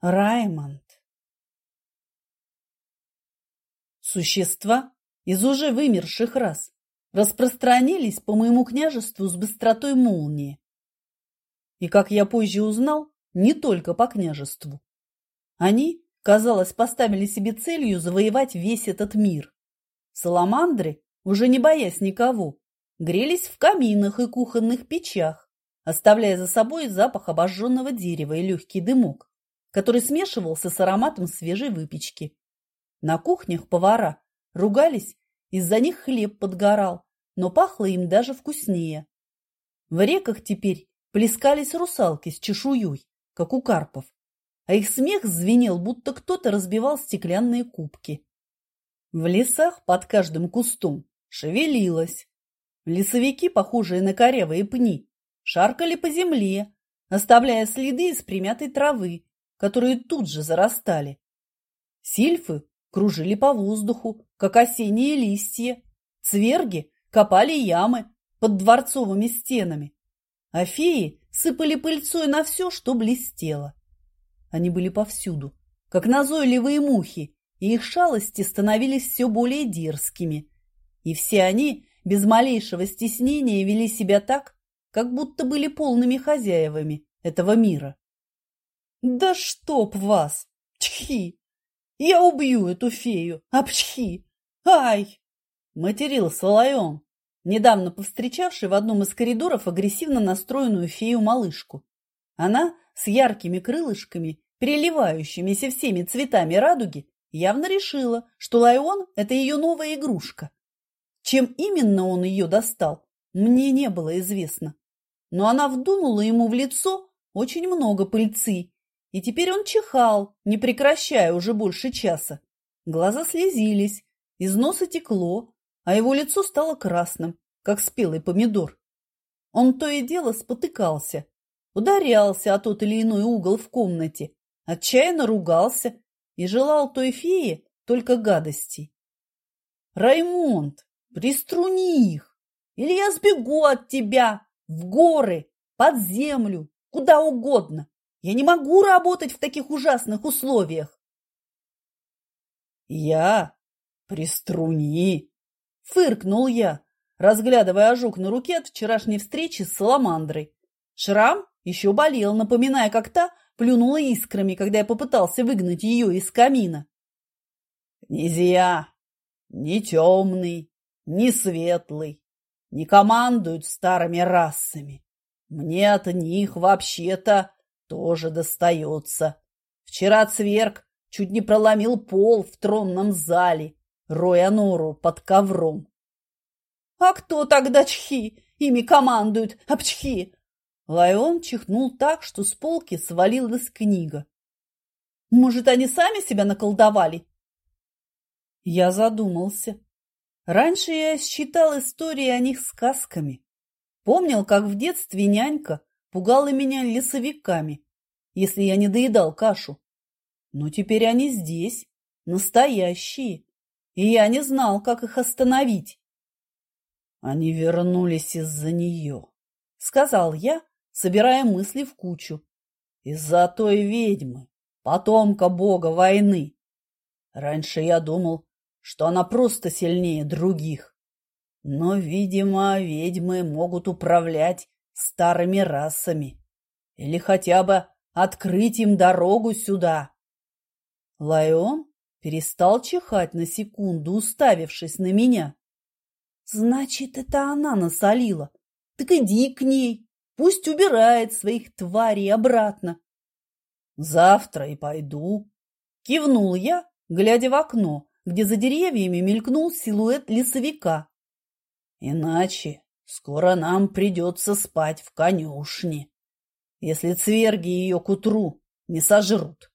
Раймонд. Существа из уже вымерших рас распространились по моему княжеству с быстротой молнии. И, как я позже узнал, не только по княжеству. Они, казалось, поставили себе целью завоевать весь этот мир. Саламандры, уже не боясь никого, грелись в каминах и кухонных печах, оставляя за собой запах обожженного дерева и легкий дымок который смешивался с ароматом свежей выпечки. На кухнях повара ругались, из-за них хлеб подгорал, но пахло им даже вкуснее. В реках теперь плескались русалки с чешуей, как у карпов, а их смех звенел, будто кто-то разбивал стеклянные кубки. В лесах под каждым кустом шевелилось. Лесовики, похожие на корявые пни, шаркали по земле, оставляя следы из примятой травы которые тут же зарастали. Сильфы кружили по воздуху, как осенние листья. Цверги копали ямы под дворцовыми стенами, а феи сыпали пыльцой на все, что блестело. Они были повсюду, как назойливые мухи, и их шалости становились все более дерзкими. И все они без малейшего стеснения вели себя так, как будто были полными хозяевами этого мира. Да чтоб вас! Чхи! Я убью эту фею! Апчхи! Ай! Матерился Лайон, недавно повстречавший в одном из коридоров агрессивно настроенную фею-малышку. Она с яркими крылышками, переливающимися всеми цветами радуги, явно решила, что Лайон – это ее новая игрушка. Чем именно он ее достал, мне не было известно. Но она вдунула ему в лицо очень много пыльцы и теперь он чихал, не прекращая уже больше часа. Глаза слезились, из носа текло, а его лицо стало красным, как спелый помидор. Он то и дело спотыкался, ударялся о тот или иной угол в комнате, отчаянно ругался и желал той фее только гадостей. «Раймонд, приструни их, или я сбегу от тебя в горы, под землю, куда угодно!» Я не могу работать в таких ужасных условиях. Я? Приструни! Фыркнул я, разглядывая ожог на руке от вчерашней встречи с саламандрой. Шрам еще болел, напоминая, как та плюнула искрами, когда я попытался выгнать ее из камина. Князья, не темный, не светлый, не командуют старыми расами. Мне от них вообще-то тоже достается. Вчера Цверк чуть не проломил пол в тронном зале, роя нору под ковром. — А кто тогда чхи? Ими командуют, обчхи! Лайон чихнул так, что с полки свалилась книга. — Может, они сами себя наколдовали? Я задумался. Раньше я считал истории о них сказками. Помнил, как в детстве нянька пугала меня лесовиками, если я не доедал кашу. Но теперь они здесь, настоящие, и я не знал, как их остановить. Они вернулись из-за нее, — сказал я, собирая мысли в кучу. Из-за той ведьмы, потомка бога войны. Раньше я думал, что она просто сильнее других. Но, видимо, ведьмы могут управлять старыми расами. Или хотя бы открыть им дорогу сюда. Лайон перестал чихать на секунду, уставившись на меня. Значит, это она насолила. Так иди к ней, пусть убирает своих тварей обратно. Завтра и пойду. Кивнул я, глядя в окно, где за деревьями мелькнул силуэт лесовика. Иначе Скоро нам придется спать в конюшне, если цверги ее к утру не сожрут.